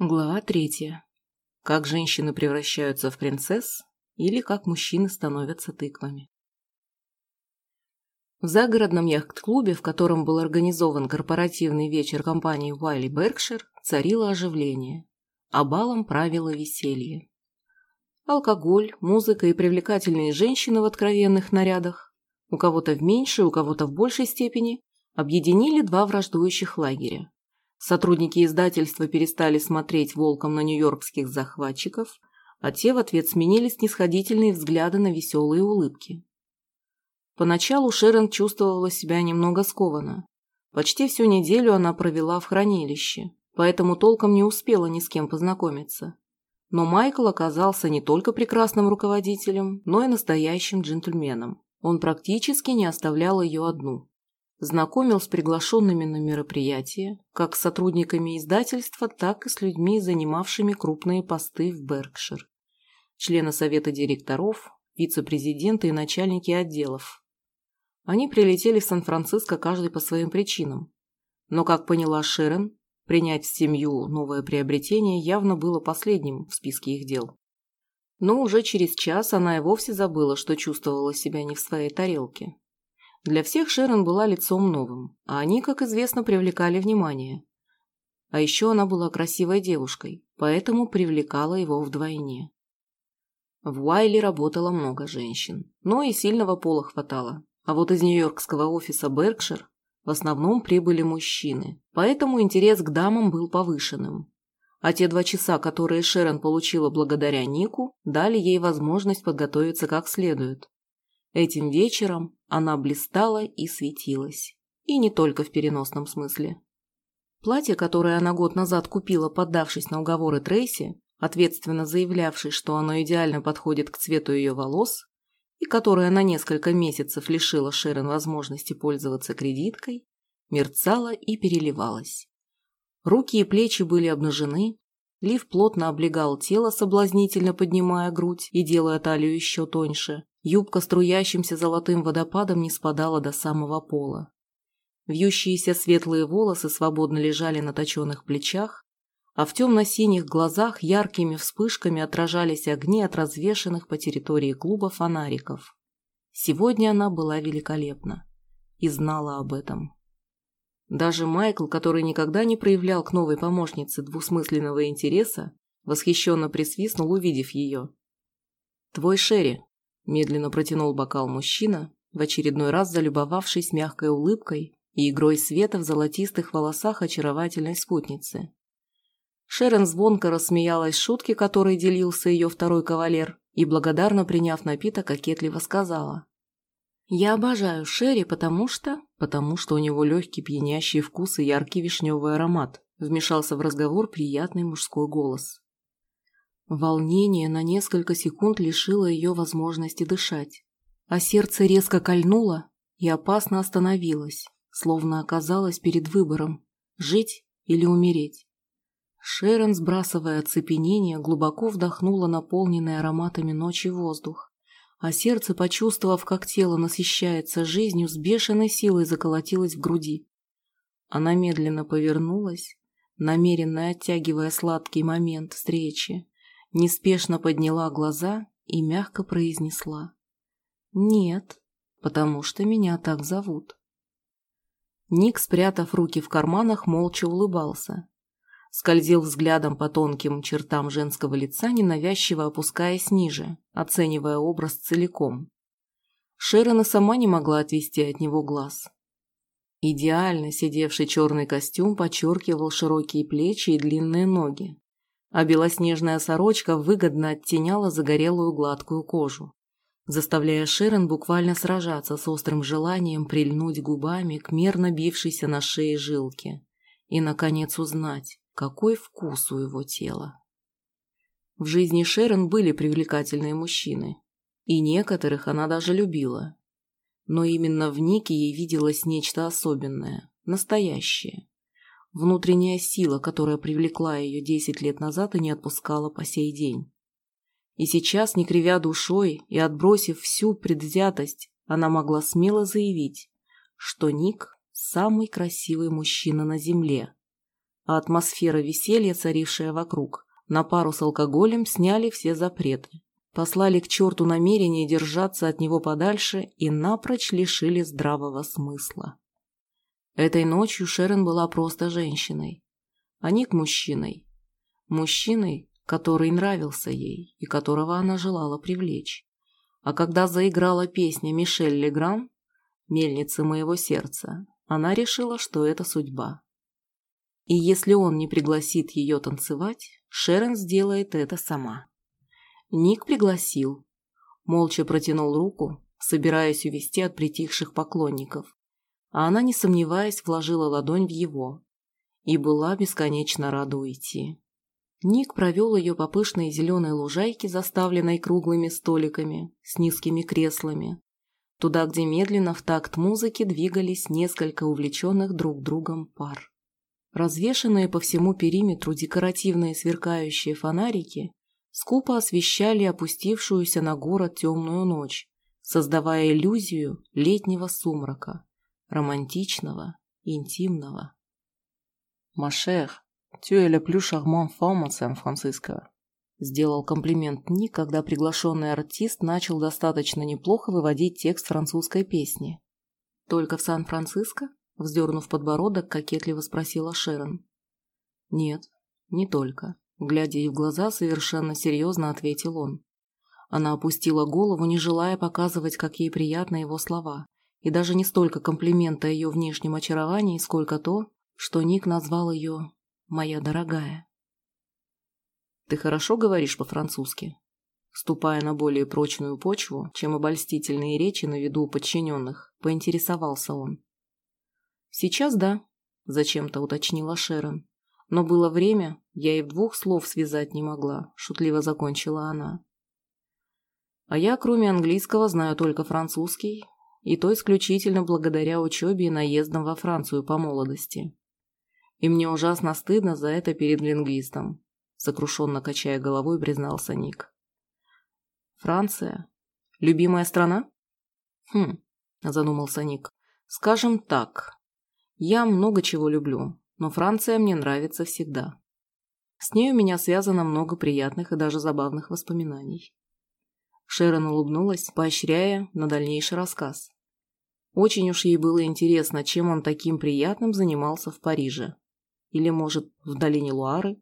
Глава третья. Как женщины превращаются в принцесс или как мужчины становятся тыквами. В загородном яхт-клубе, в котором был организован корпоративный вечер компании Уайли Беркшир, царило оживление, а балом правило веселье. Алкоголь, музыка и привлекательные женщины в откровенных нарядах, у кого-то в меньшей, у кого-то в большей степени, объединили два враждующих лагеря Сотрудники издательства перестали смотреть волком на нью-йоркских захватчиков, а те в ответ сменили снисходительные взгляды на веселые улыбки. Поначалу Шерон чувствовала себя немного скованно. Почти всю неделю она провела в хранилище, поэтому толком не успела ни с кем познакомиться. Но Майкл оказался не только прекрасным руководителем, но и настоящим джентльменом. Он практически не оставлял ее одну знакомил с приглашенными на мероприятие, как с сотрудниками издательства, так и с людьми, занимавшими крупные посты в Беркшир. Члены совета директоров, вице-президенты и начальники отделов. Они прилетели в Сан-Франциско каждый по своим причинам. Но, как поняла Шерон, принять в семью новое приобретение явно было последним в списке их дел. Но уже через час она и вовсе забыла, что чувствовала себя не в своей тарелке. Для всех Шерон была лицом новым, а они, как известно, привлекали внимание. А еще она была красивой девушкой, поэтому привлекала его вдвойне. В Уайле работало много женщин, но и сильного пола хватало. А вот из нью-йоркского офиса Беркшир в основном прибыли мужчины, поэтому интерес к дамам был повышенным. А те два часа, которые Шерон получила благодаря Нику, дали ей возможность подготовиться как следует. Этим вечером она блистала и светилась. И не только в переносном смысле. Платье, которое она год назад купила, поддавшись на уговоры Трейси, ответственно заявлявшей, что оно идеально подходит к цвету ее волос, и которое на несколько месяцев лишило Шерон возможности пользоваться кредиткой, мерцало и переливалось. Руки и плечи были обнажены, лиф плотно облегал тело, соблазнительно поднимая грудь и делая талию еще тоньше, Юбка струящимся золотым водопадом не спадала до самого пола. Вьющиеся светлые волосы свободно лежали на точенных плечах, а в темно-синих глазах яркими вспышками отражались огни от развешанных по территории клуба фонариков. Сегодня она была великолепна и знала об этом. Даже Майкл, который никогда не проявлял к новой помощнице двусмысленного интереса, восхищенно присвистнул, увидев ее. «Твой Шерри», Медленно протянул бокал мужчина, в очередной раз залюбовавшись мягкой улыбкой и игрой света в золотистых волосах очаровательной спутницы. Шерон звонко рассмеялась шутке, которой делился ее второй кавалер, и, благодарно приняв напиток, кокетливо сказала. «Я обожаю Шерри, потому что...» «Потому что у него легкий пьянящий вкус и яркий вишневый аромат», вмешался в разговор приятный мужской голос. Волнение на несколько секунд лишило ее возможности дышать, а сердце резко кольнуло и опасно остановилось, словно оказалось перед выбором – жить или умереть. Шерон, сбрасывая оцепенение, глубоко вдохнула наполненный ароматами ночи воздух, а сердце, почувствовав, как тело насыщается жизнью, с бешеной силой заколотилось в груди. Она медленно повернулась, намеренно оттягивая сладкий момент встречи, неспешно подняла глаза и мягко произнесла. «Нет, потому что меня так зовут». Ник, спрятав руки в карманах, молча улыбался. Скользил взглядом по тонким чертам женского лица, ненавязчиво опускаясь ниже, оценивая образ целиком. Шерона сама не могла отвести от него глаз. Идеально сидевший черный костюм подчеркивал широкие плечи и длинные ноги а белоснежная сорочка выгодно оттеняла загорелую гладкую кожу, заставляя Шерон буквально сражаться с острым желанием прильнуть губами к мерно бившейся на шее жилке и, наконец, узнать, какой вкус у его тела. В жизни Шерон были привлекательные мужчины, и некоторых она даже любила. Но именно в Нике ей виделось нечто особенное, настоящее, Внутренняя сила, которая привлекла ее десять лет назад и не отпускала по сей день. И сейчас, не кривя душой и отбросив всю предвзятость, она могла смело заявить, что Ник – самый красивый мужчина на Земле, а атмосфера веселья, царившая вокруг, на пару с алкоголем сняли все запреты, послали к черту намерение держаться от него подальше и напрочь лишили здравого смысла. Этой ночью Шерон была просто женщиной, а Ник мужчиной. Мужчиной, который нравился ей и которого она желала привлечь. А когда заиграла песня Мишель Легран «Мельницы моего сердца», она решила, что это судьба. И если он не пригласит ее танцевать, Шерон сделает это сама. Ник пригласил. Молча протянул руку, собираясь увести от притихших поклонников. А она, не сомневаясь, вложила ладонь в его. И была бесконечно рада уйти. Ник провел ее по пышной зеленой лужайке, заставленной круглыми столиками с низкими креслами, туда, где медленно в такт музыки двигались несколько увлеченных друг другом пар. Развешенные по всему периметру декоративные сверкающие фонарики скупо освещали опустившуюся на город темную ночь, создавая иллюзию летнего сумрака, романтичного, интимного. «Машер», «Tu es la plus charmante femme Сан-Франциско», сделал комплимент Ник, когда приглашенный артист начал достаточно неплохо выводить текст французской песни. «Только в Сан-Франциско?» – вздернув подбородок, кокетливо спросила Шерон. «Нет, не только», – глядя ей в глаза, совершенно серьезно ответил он. Она опустила голову, не желая показывать, как ей приятны его слова, и даже не столько комплимента ее внешнем очаровании, сколько то, что Ник назвал ее моя дорогая. Ты хорошо говоришь по-французски? Ступая на более прочную почву, чем обольстительные речи на виду подчиненных, поинтересовался он. Сейчас да, зачем-то уточнила Шерон. Но было время, я и в двух слов связать не могла, шутливо закончила она. А я, кроме английского, знаю только французский, и то исключительно благодаря учебе и наездам во Францию по молодости. И мне ужасно стыдно за это перед лингвистом, сокрушенно качая головой, признался Ник. Франция? Любимая страна? Хм, задумался Ник. Скажем так, я много чего люблю, но Франция мне нравится всегда. С ней у меня связано много приятных и даже забавных воспоминаний. Шерон улыбнулась, поощряя на дальнейший рассказ. Очень уж ей было интересно, чем он таким приятным занимался в Париже. Или, может, в долине Луары?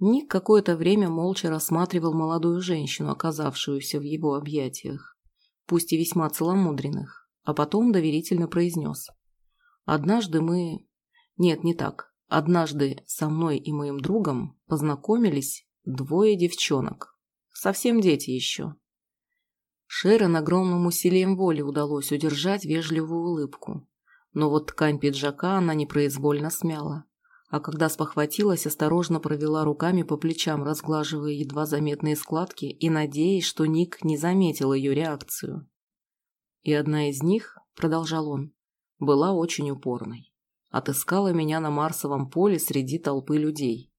Ник какое-то время молча рассматривал молодую женщину, оказавшуюся в его объятиях, пусть и весьма целомудренных, а потом доверительно произнес. «Однажды мы... Нет, не так. Однажды со мной и моим другом познакомились двое девчонок. Совсем дети еще». Шерон огромным усилием воли удалось удержать вежливую улыбку, но вот ткань пиджака она непроизвольно смяла. А когда спохватилась, осторожно провела руками по плечам, разглаживая едва заметные складки и надеясь, что Ник не заметил ее реакцию. И одна из них, продолжал он, была очень упорной. Отыскала меня на Марсовом поле среди толпы людей.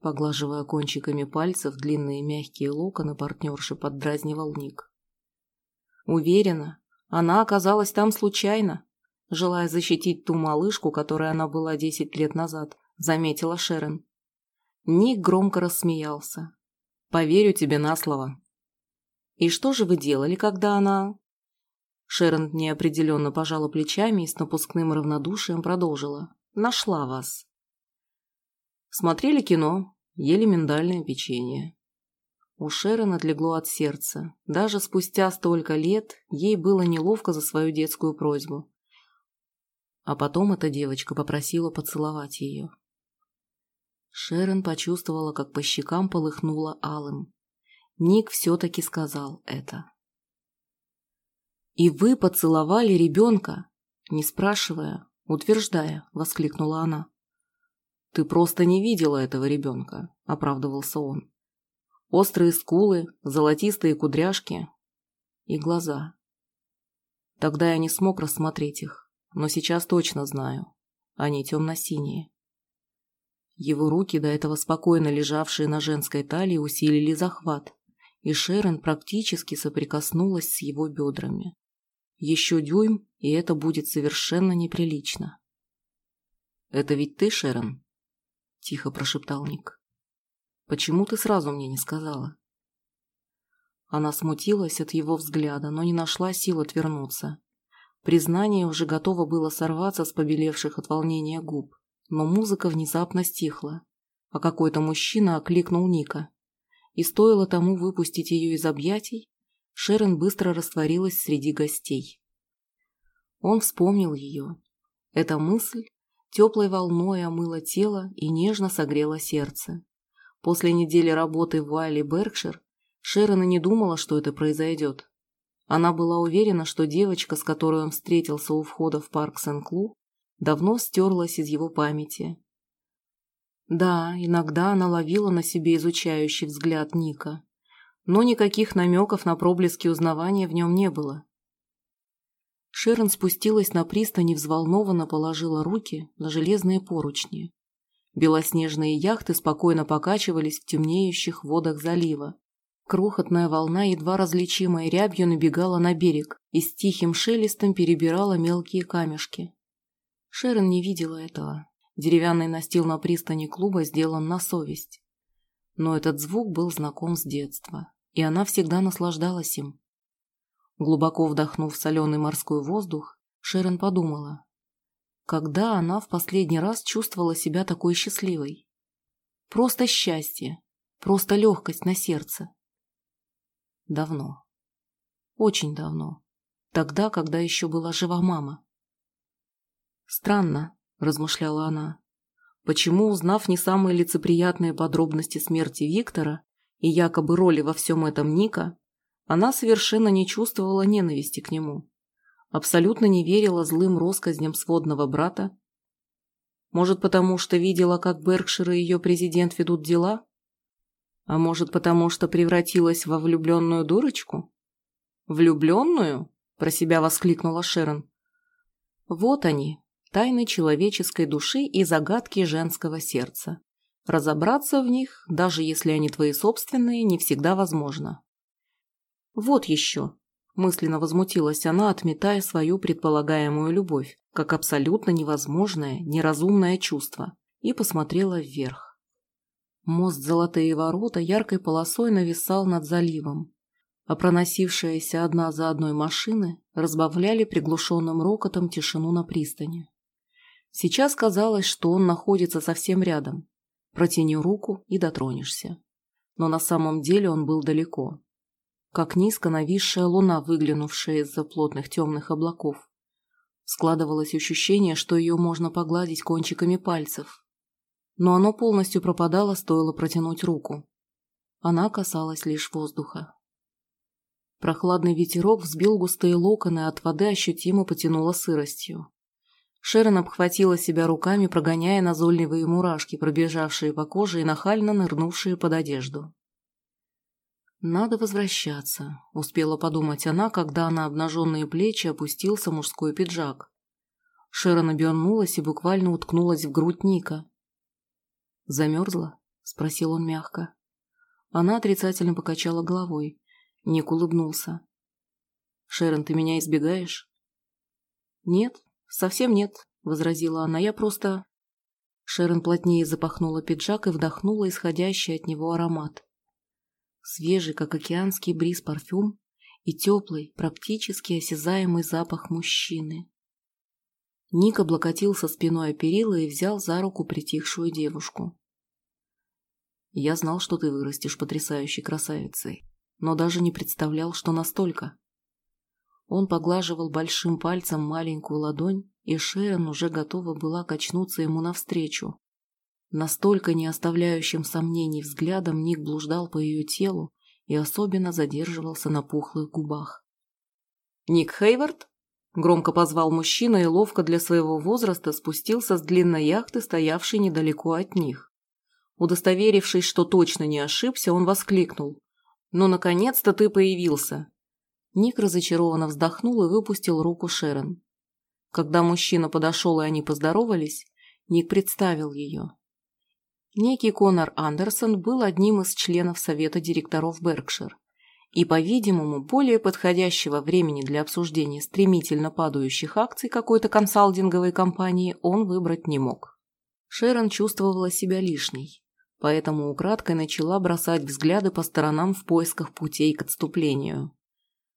Поглаживая кончиками пальцев длинные мягкие локоны, партнерши поддразнивал Ник. Уверена, она оказалась там случайно, желая защитить ту малышку, которой она была десять лет назад, заметила Шерон. Ник громко рассмеялся. «Поверю тебе на слово». «И что же вы делали, когда она...» Шерон неопределенно пожала плечами и с напускным равнодушием продолжила. «Нашла вас». Смотрели кино, ели миндальное печенье. У Шерон отлегло от сердца. Даже спустя столько лет ей было неловко за свою детскую просьбу. А потом эта девочка попросила поцеловать ее. Шерон почувствовала, как по щекам полыхнуло алым. Ник все-таки сказал это. «И вы поцеловали ребенка?» Не спрашивая, утверждая, воскликнула она. «Ты просто не видела этого ребенка», — оправдывался он. «Острые скулы, золотистые кудряшки и глаза. Тогда я не смог рассмотреть их но сейчас точно знаю. Они темно-синие. Его руки, до этого спокойно лежавшие на женской талии, усилили захват, и Шерон практически соприкоснулась с его бедрами. Еще дюйм, и это будет совершенно неприлично. «Это ведь ты, Шерон?» – тихо прошептал Ник. «Почему ты сразу мне не сказала?» Она смутилась от его взгляда, но не нашла сил отвернуться. Признание уже готово было сорваться с побелевших от волнения губ, но музыка внезапно стихла, а какой-то мужчина окликнул Ника. И стоило тому выпустить ее из объятий, Шерон быстро растворилась среди гостей. Он вспомнил ее. Эта мысль теплой волной омыла тело и нежно согрела сердце. После недели работы в Уайли Беркшир Шерон не думала, что это произойдет. Она была уверена, что девочка, с которой он встретился у входа в парк Сен-Клу, давно стерлась из его памяти. Да, иногда она ловила на себе изучающий взгляд Ника, но никаких намеков на проблески узнавания в нем не было. Шерон спустилась на пристань и взволнованно положила руки на железные поручни. Белоснежные яхты спокойно покачивались в темнеющих водах залива. Крохотная волна, едва различимая рябью, набегала на берег и с тихим шелестом перебирала мелкие камешки. Шерон не видела этого. Деревянный настил на пристани клуба сделан на совесть. Но этот звук был знаком с детства, и она всегда наслаждалась им. Глубоко вдохнув соленый морской воздух, Шерон подумала, когда она в последний раз чувствовала себя такой счастливой. Просто счастье, просто легкость на сердце. Давно. Очень давно. Тогда, когда еще была жива мама. Странно, размышляла она. Почему, узнав не самые лицеприятные подробности смерти Виктора и якобы роли во всем этом Ника, она совершенно не чувствовала ненависти к нему. Абсолютно не верила злым россказням сводного брата. Может, потому что видела, как Беркшир и ее президент ведут дела? А может, потому что превратилась во влюбленную дурочку? «Влюбленную?» – про себя воскликнула Шерон. «Вот они, тайны человеческой души и загадки женского сердца. Разобраться в них, даже если они твои собственные, не всегда возможно. «Вот еще!» – мысленно возмутилась она, отметая свою предполагаемую любовь, как абсолютно невозможное, неразумное чувство, и посмотрела вверх. Мост Золотые ворота яркой полосой нависал над заливом, а проносившиеся одна за одной машины разбавляли приглушенным рокотом тишину на пристани. Сейчас казалось, что он находится совсем рядом. Протяни руку и дотронешься. Но на самом деле он был далеко, как низко нависшая луна, выглянувшая из-за плотных темных облаков. Складывалось ощущение, что ее можно погладить кончиками пальцев. Но оно полностью пропадало, стоило протянуть руку. Она касалась лишь воздуха. Прохладный ветерок взбил густые локоны, от воды ощутимо потянуло сыростью. Шерон обхватила себя руками, прогоняя назойливые мурашки, пробежавшие по коже и нахально нырнувшие под одежду. «Надо возвращаться», — успела подумать она, когда на обнаженные плечи опустился мужской пиджак. Шерон обернулась и буквально уткнулась в грудь Ника. «Замерзла?» — спросил он мягко. Она отрицательно покачала головой. Ник улыбнулся. «Шерон, ты меня избегаешь?» «Нет, совсем нет», — возразила она. «Я просто...» Шерон плотнее запахнула пиджак и вдохнула исходящий от него аромат свежий, как океанский бриз парфюм и теплый, практически осязаемый запах мужчины. Ник облокотился спиной о перила и взял за руку притихшую девушку. «Я знал, что ты вырастешь потрясающей красавицей, но даже не представлял, что настолько». Он поглаживал большим пальцем маленькую ладонь, и Шерон уже готова была качнуться ему навстречу, Настолько не оставляющим сомнений взглядом Ник блуждал по ее телу и особенно задерживался на пухлых губах. «Ник Хейвард?» – громко позвал мужчина и ловко для своего возраста спустился с длинной яхты, стоявшей недалеко от них. Удостоверившись, что точно не ошибся, он воскликнул. «Ну, наконец-то ты появился!» Ник разочарованно вздохнул и выпустил руку Шерон. Когда мужчина подошел и они поздоровались, Ник представил ее. Некий Конор Андерсон был одним из членов совета директоров Беркшир, и, по-видимому, более подходящего времени для обсуждения стремительно падающих акций какой-то консалтинговой компании он выбрать не мог. Шерон чувствовала себя лишней, поэтому украдкой начала бросать взгляды по сторонам в поисках путей к отступлению.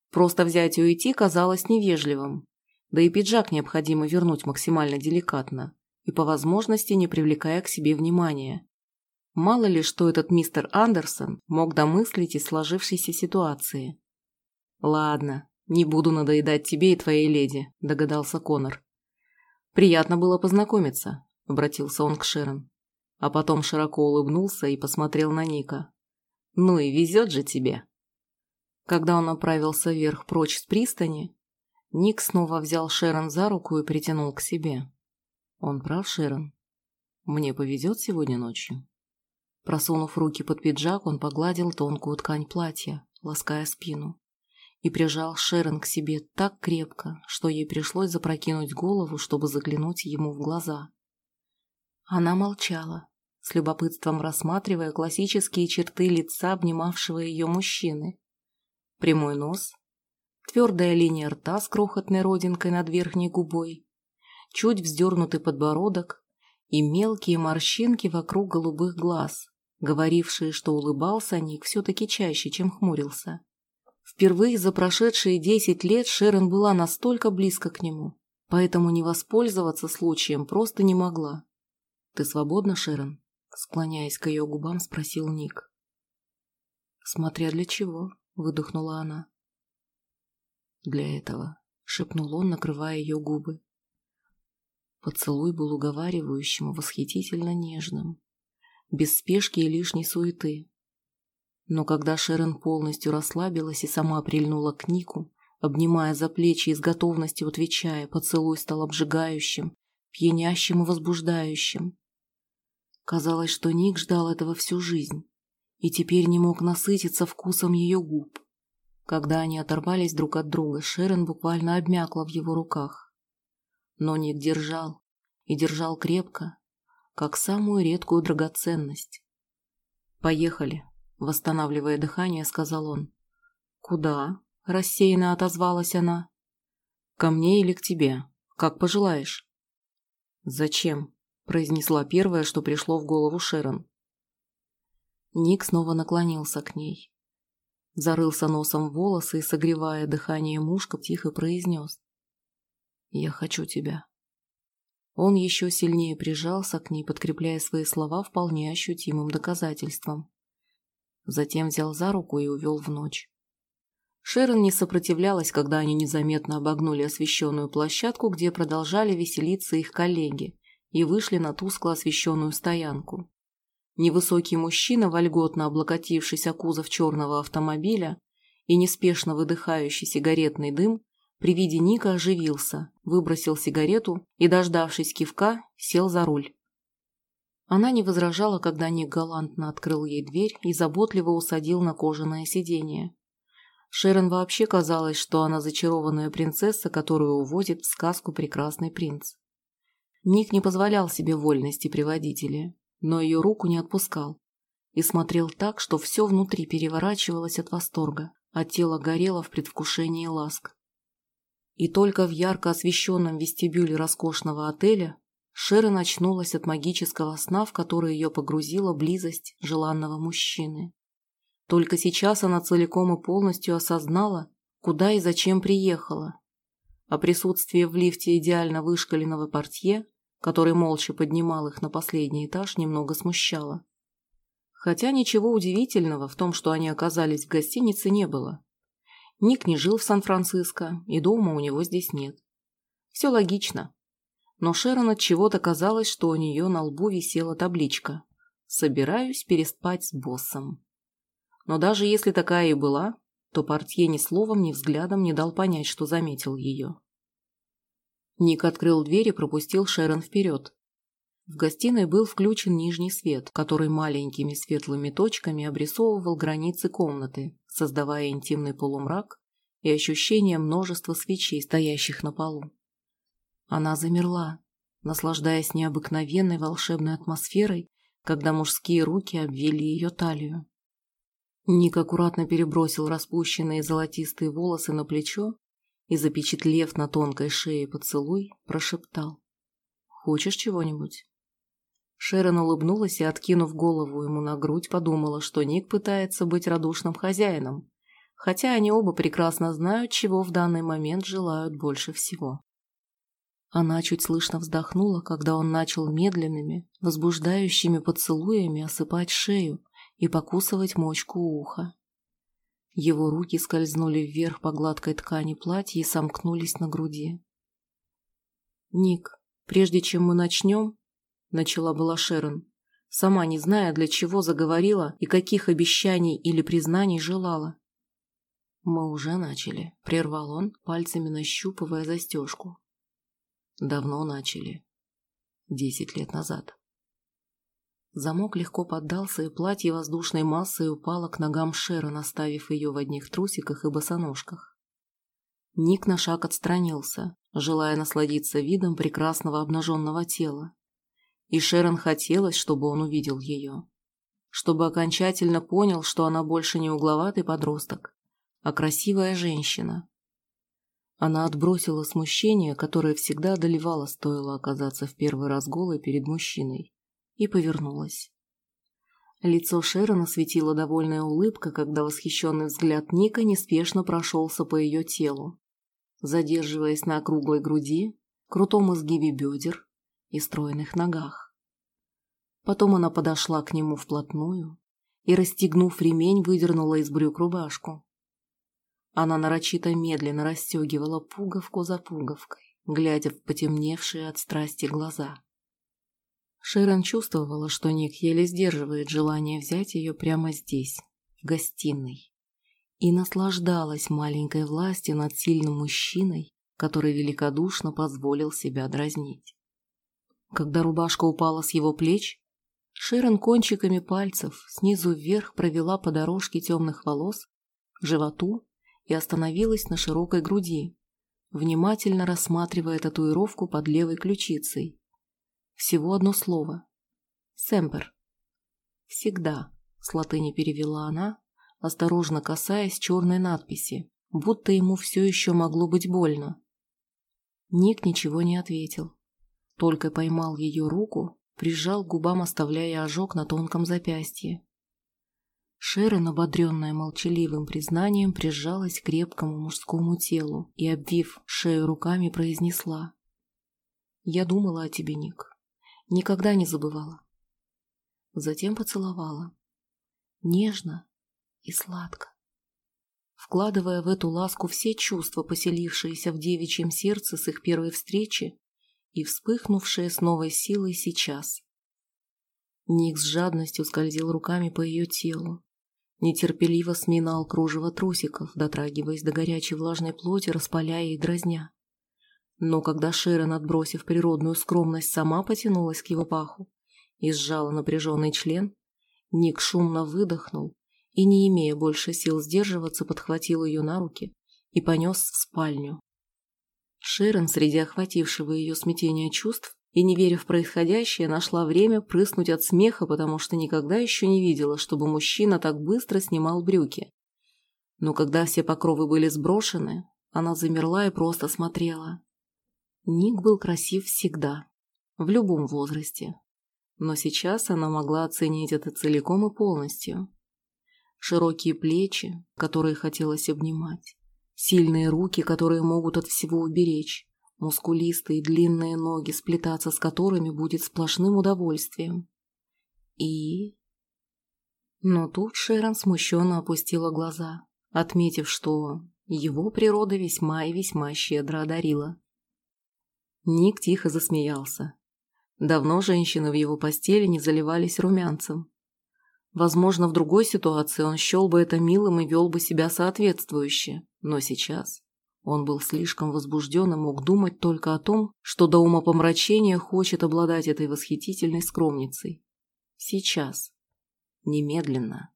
Просто взять и уйти казалось невежливым, да и пиджак необходимо вернуть максимально деликатно и по возможности не привлекая к себе внимания. Мало ли, что этот мистер Андерсон мог домыслить из сложившейся ситуации. «Ладно, не буду надоедать тебе и твоей леди», – догадался Конор. «Приятно было познакомиться», – обратился он к Шерон. А потом широко улыбнулся и посмотрел на Ника. «Ну и везет же тебе». Когда он направился вверх прочь с пристани, Ник снова взял Шерон за руку и притянул к себе. Он прав, Шерон. Мне повезет сегодня ночью. Просунув руки под пиджак, он погладил тонкую ткань платья, лаская спину, и прижал Шерон к себе так крепко, что ей пришлось запрокинуть голову, чтобы заглянуть ему в глаза. Она молчала, с любопытством рассматривая классические черты лица обнимавшего ее мужчины. Прямой нос, твердая линия рта с крохотной родинкой над верхней губой, чуть вздернутый подбородок и мелкие морщинки вокруг голубых глаз, говорившие, что улыбался Ник все-таки чаще, чем хмурился. Впервые за прошедшие десять лет Шерон была настолько близко к нему, поэтому не воспользоваться случаем просто не могла. «Ты свободна, Шерон?» Склоняясь к ее губам, спросил Ник. «Смотря для чего», — выдохнула она. «Для этого», — шепнул он, накрывая ее губы. Поцелуй был уговаривающим и восхитительно нежным без спешки и лишней суеты. Но когда Шерон полностью расслабилась и сама прильнула к Нику, обнимая за плечи и с готовностью отвечая, поцелуй стал обжигающим, пьянящим и возбуждающим. Казалось, что Ник ждал этого всю жизнь и теперь не мог насытиться вкусом ее губ. Когда они оторвались друг от друга, Шерон буквально обмякла в его руках. Но Ник держал, и держал крепко, как самую редкую драгоценность. «Поехали», – восстанавливая дыхание, сказал он. «Куда?» – рассеянно отозвалась она. «Ко мне или к тебе? Как пожелаешь». «Зачем?» – произнесла первое, что пришло в голову Шерон. Ник снова наклонился к ней. Зарылся носом в волосы и, согревая дыхание мушка, тихо произнес. «Я хочу тебя». Он еще сильнее прижался к ней, подкрепляя свои слова вполне ощутимым доказательством. Затем взял за руку и увел в ночь. Шерон не сопротивлялась, когда они незаметно обогнули освещенную площадку, где продолжали веселиться их коллеги, и вышли на тускло освещенную стоянку. Невысокий мужчина, вольготно облокотившись о кузов черного автомобиля и неспешно выдыхающий сигаретный дым, при виде Ника оживился, выбросил сигарету и, дождавшись кивка, сел за руль. Она не возражала, когда Ник галантно открыл ей дверь и заботливо усадил на кожаное сиденье. Шерон вообще казалось, что она зачарованная принцесса, которую увозит в сказку прекрасный принц. Ник не позволял себе вольности при водителе, но ее руку не отпускал и смотрел так, что все внутри переворачивалось от восторга, а тело горело в предвкушении ласк. И только в ярко освещенном вестибюле роскошного отеля Шерон очнулась от магического сна, в который ее погрузила близость желанного мужчины. Только сейчас она целиком и полностью осознала, куда и зачем приехала. А присутствие в лифте идеально вышкаленного портье, который молча поднимал их на последний этаж, немного смущало. Хотя ничего удивительного в том, что они оказались в гостинице, не было. Ник не жил в Сан-Франциско, и дома у него здесь нет. Все логично. Но Шерон от чего-то казалось, что у нее на лбу висела табличка «Собираюсь переспать с боссом». Но даже если такая и была, то портье ни словом, ни взглядом не дал понять, что заметил ее. Ник открыл дверь и пропустил Шерон вперед. В гостиной был включен нижний свет, который маленькими светлыми точками обрисовывал границы комнаты, создавая интимный полумрак и ощущение множества свечей, стоящих на полу. Она замерла, наслаждаясь необыкновенной волшебной атмосферой, когда мужские руки обвили ее талию. Ник аккуратно перебросил распущенные золотистые волосы на плечо и, запечатлев на тонкой шее поцелуй, прошептал. «Хочешь чего-нибудь?» Шерон улыбнулась и, откинув голову ему на грудь, подумала, что Ник пытается быть радушным хозяином, хотя они оба прекрасно знают, чего в данный момент желают больше всего. Она чуть слышно вздохнула, когда он начал медленными, возбуждающими поцелуями осыпать шею и покусывать мочку уха. Его руки скользнули вверх по гладкой ткани платья и сомкнулись на груди. «Ник, прежде чем мы начнем, начала была Шерон, сама не зная, для чего заговорила и каких обещаний или признаний желала. «Мы уже начали», — прервал он, пальцами нащупывая застежку. «Давно начали. Десять лет назад». Замок легко поддался, и платье воздушной массой упало к ногам Шерон, оставив ее в одних трусиках и босоножках. Ник на шаг отстранился, желая насладиться видом прекрасного обнаженного тела. И Шерон хотелось, чтобы он увидел ее. Чтобы окончательно понял, что она больше не угловатый подросток, а красивая женщина. Она отбросила смущение, которое всегда одолевало, стоило оказаться в первый раз голой перед мужчиной, и повернулась. Лицо Шерона светила довольная улыбка, когда восхищенный взгляд Ника неспешно прошелся по ее телу, задерживаясь на округлой груди, крутом изгибе бедер и стройных ногах. Потом она подошла к нему вплотную и, расстегнув ремень, выдернула из брюк рубашку. Она нарочито медленно расстегивала пуговку за пуговкой, глядя в потемневшие от страсти глаза. Шерон чувствовала, что Ник еле сдерживает желание взять ее прямо здесь, в гостиной, и наслаждалась маленькой властью над сильным мужчиной, который великодушно позволил себя дразнить. Когда рубашка упала с его плеч, Широн кончиками пальцев снизу вверх провела по дорожке темных волос животу и остановилась на широкой груди, внимательно рассматривая татуировку под левой ключицей. Всего одно слово. «Семпер». «Всегда», — с латыни перевела она, осторожно касаясь черной надписи, будто ему все еще могло быть больно. Ник ничего не ответил, только поймал ее руку прижал к губам, оставляя ожог на тонком запястье. Шерон, ободренная молчаливым признанием, прижалась к крепкому мужскому телу и, обвив шею руками, произнесла. «Я думала о тебе, Ник. Никогда не забывала». Затем поцеловала. Нежно и сладко. Вкладывая в эту ласку все чувства, поселившиеся в девичьем сердце с их первой встречи, и вспыхнувшее с новой силой сейчас. Ник с жадностью скользил руками по ее телу, нетерпеливо сминал кружево трусиков, дотрагиваясь до горячей влажной плоти, распаляя и дразня. Но когда Шерон, отбросив природную скромность, сама потянулась к его паху и сжала напряженный член, Ник шумно выдохнул и, не имея больше сил сдерживаться, подхватил ее на руки и понес в спальню, Шерон, среди охватившего ее смятения чувств и не веря в происходящее, нашла время прыснуть от смеха, потому что никогда еще не видела, чтобы мужчина так быстро снимал брюки. Но когда все покровы были сброшены, она замерла и просто смотрела. Ник был красив всегда, в любом возрасте. Но сейчас она могла оценить это целиком и полностью. Широкие плечи, которые хотелось обнимать, Сильные руки, которые могут от всего уберечь. Мускулистые длинные ноги, сплетаться с которыми будет сплошным удовольствием. И... Но тут Шерон смущенно опустила глаза, отметив, что его природа весьма и весьма щедро одарила. Ник тихо засмеялся. Давно женщины в его постели не заливались румянцем. Возможно, в другой ситуации он счел бы это милым и вел бы себя соответствующе, но сейчас он был слишком возбужден и мог думать только о том, что до умопомрачения хочет обладать этой восхитительной скромницей. Сейчас. Немедленно.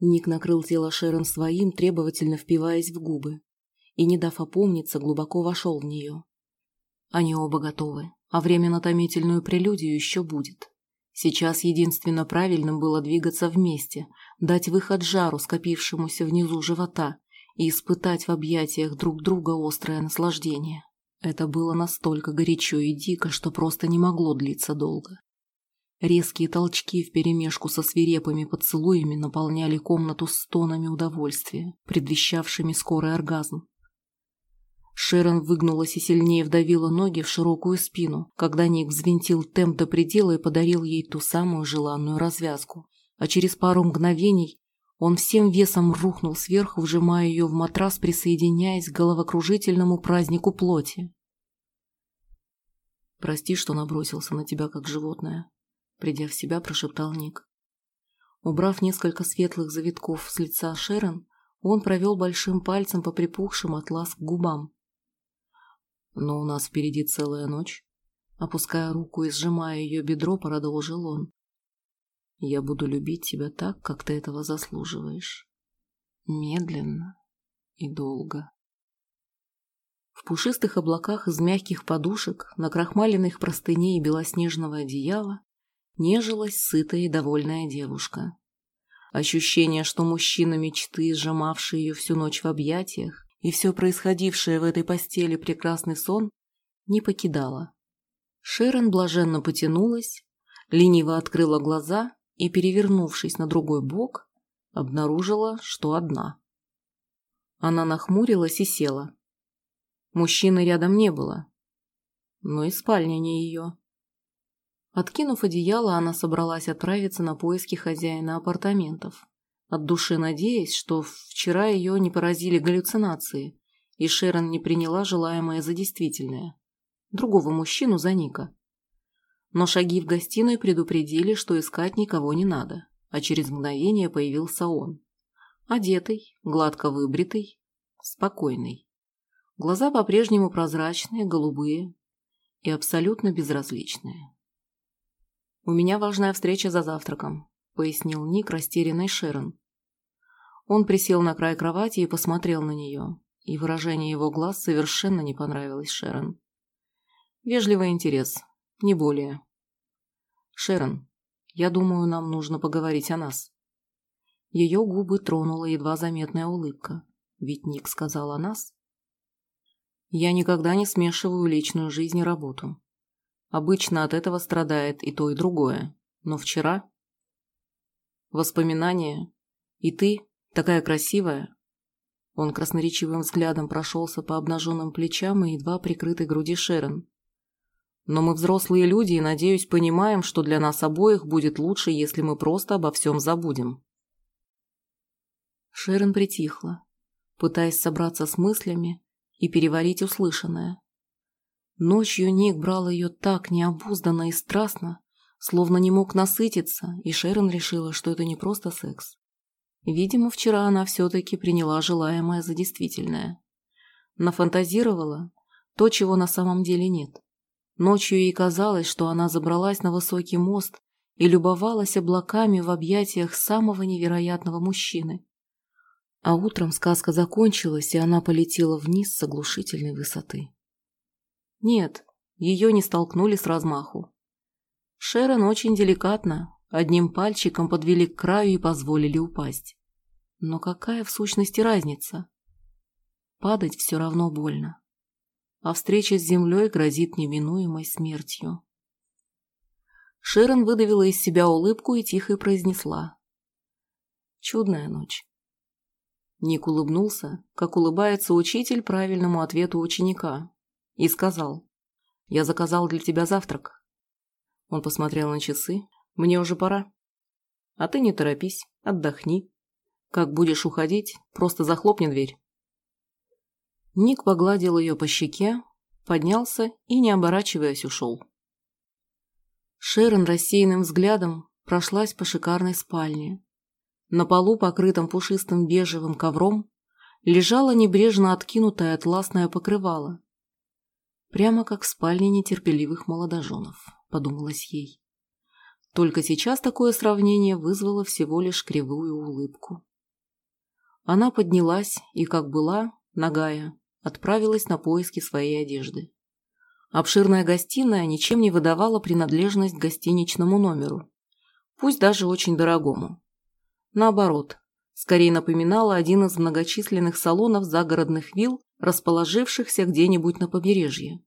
Ник накрыл тело Шерон своим, требовательно впиваясь в губы, и, не дав опомниться, глубоко вошел в нее. Они оба готовы, а время на томительную прелюдию еще будет. Сейчас единственно правильным было двигаться вместе, дать выход жару, скопившемуся внизу живота, и испытать в объятиях друг друга острое наслаждение. Это было настолько горячо и дико, что просто не могло длиться долго. Резкие толчки вперемешку со свирепыми поцелуями наполняли комнату стонами удовольствия, предвещавшими скорый оргазм. Шерон выгнулась и сильнее вдавила ноги в широкую спину, когда Ник взвинтил темп до предела и подарил ей ту самую желанную развязку. А через пару мгновений он всем весом рухнул сверху, вжимая ее в матрас, присоединяясь к головокружительному празднику плоти. «Прости, что набросился на тебя, как животное», Придя в себя, прошептал Ник. Убрав несколько светлых завитков с лица Шерон, он провел большим пальцем по припухшим от ласк губам. «Но у нас впереди целая ночь», — опуская руку и сжимая ее бедро, продолжил он. «Я буду любить тебя так, как ты этого заслуживаешь. Медленно и долго». В пушистых облаках из мягких подушек, на крахмаленных простыней и белоснежного одеяла нежилась сытая и довольная девушка. Ощущение, что мужчина мечты, сжимавший ее всю ночь в объятиях, и все происходившее в этой постели прекрасный сон, не покидало. Шерон блаженно потянулась, лениво открыла глаза и, перевернувшись на другой бок, обнаружила, что одна. Она нахмурилась и села. Мужчины рядом не было, но и спальня не ее. Откинув одеяло, она собралась отправиться на поиски хозяина апартаментов, от души надеясь, что вчера ее не поразили галлюцинации, и Шерон не приняла желаемое за действительное. Другого мужчину за Ника. Но шаги в гостиной предупредили, что искать никого не надо, а через мгновение появился он. Одетый, гладко выбритый, спокойный. Глаза по-прежнему прозрачные, голубые и абсолютно безразличные. «У меня важная встреча за завтраком», — пояснил Ник, растерянный Шерон. Он присел на край кровати и посмотрел на нее, и выражение его глаз совершенно не понравилось Шерон. «Вежливый интерес, не более». «Шерон, я думаю, нам нужно поговорить о нас». Ее губы тронула едва заметная улыбка. Ведь Ник сказал о нас. «Я никогда не смешиваю личную жизнь и работу. Обычно от этого страдает и то, и другое. Но вчера... Воспоминания. И ты, такая красивая. Он красноречивым взглядом прошелся по обнаженным плечам и едва прикрытой груди Шерон. Но мы взрослые люди и, надеюсь, понимаем, что для нас обоих будет лучше, если мы просто обо всем забудем. Шерон притихла, пытаясь собраться с мыслями и переварить услышанное. Ночью Ник брал ее так необузданно и страстно, словно не мог насытиться, и Шерон решила, что это не просто секс. Видимо, вчера она все-таки приняла желаемое за действительное. Нафантазировала то, чего на самом деле нет. Ночью ей казалось, что она забралась на высокий мост и любовалась облаками в объятиях самого невероятного мужчины. А утром сказка закончилась, и она полетела вниз с оглушительной высоты. Нет, ее не столкнули с размаху. Шерон очень деликатно, одним пальчиком подвели к краю и позволили упасть. Но какая в сущности разница? Падать все равно больно. А встреча с землей грозит неминуемой смертью. Шерон выдавила из себя улыбку и тихо произнесла. Чудная ночь. Ник улыбнулся, как улыбается учитель правильному ответу ученика, и сказал, «Я заказал для тебя завтрак». Он посмотрел на часы. «Мне уже пора. А ты не торопись, отдохни. Как будешь уходить, просто захлопни дверь». Ник погладил ее по щеке, поднялся и, не оборачиваясь, ушел. Шерон рассеянным взглядом прошлась по шикарной спальне. На полу, покрытом пушистым бежевым ковром, лежало небрежно откинутое атласное покрывало, Прямо как в спальне нетерпеливых молодоженов, подумалось ей. Только сейчас такое сравнение вызвало всего лишь кривую улыбку. Она поднялась и, как была, нагая, отправилась на поиски своей одежды. Обширная гостиная ничем не выдавала принадлежность гостиничному номеру, пусть даже очень дорогому. Наоборот, скорее напоминала один из многочисленных салонов загородных вилл расположившихся где-нибудь на побережье.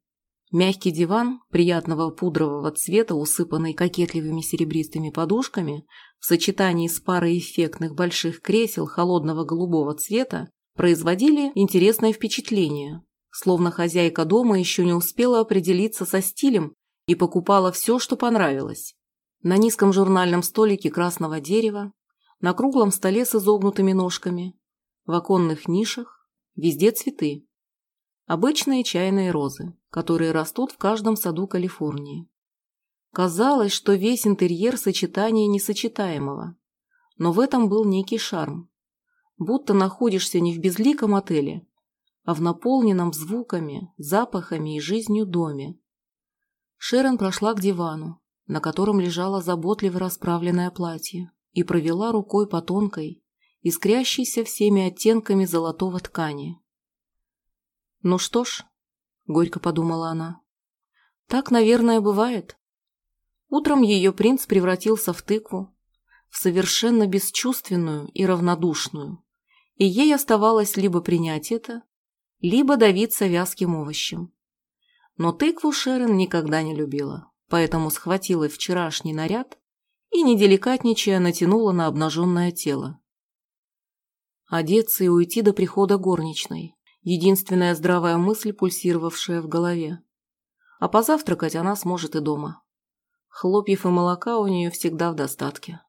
Мягкий диван, приятного пудрового цвета, усыпанный кокетливыми серебристыми подушками, в сочетании с парой эффектных больших кресел холодного голубого цвета, производили интересное впечатление, словно хозяйка дома еще не успела определиться со стилем и покупала все, что понравилось. На низком журнальном столике красного дерева, на круглом столе с изогнутыми ножками, в оконных нишах, везде цветы. Обычные чайные розы, которые растут в каждом саду Калифорнии. Казалось, что весь интерьер сочетание несочетаемого, но в этом был некий шарм. Будто находишься не в безликом отеле, а в наполненном звуками, запахами и жизнью доме. Шерон прошла к дивану, на котором лежало заботливо расправленное платье, и провела рукой по тонкой, искрящейся всеми оттенками золотого ткани. «Ну что ж», — горько подумала она, — «так, наверное, бывает». Утром ее принц превратился в тыкву, в совершенно бесчувственную и равнодушную, и ей оставалось либо принять это, либо давиться вязким овощем. Но тыкву Шерон никогда не любила, поэтому схватила вчерашний наряд и, неделикатничая, натянула на обнаженное тело. Одеться и уйти до прихода горничной – единственная здравая мысль, пульсировавшая в голове. А позавтракать она сможет и дома. Хлопьев и молока у нее всегда в достатке.